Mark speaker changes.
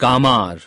Speaker 1: कामार।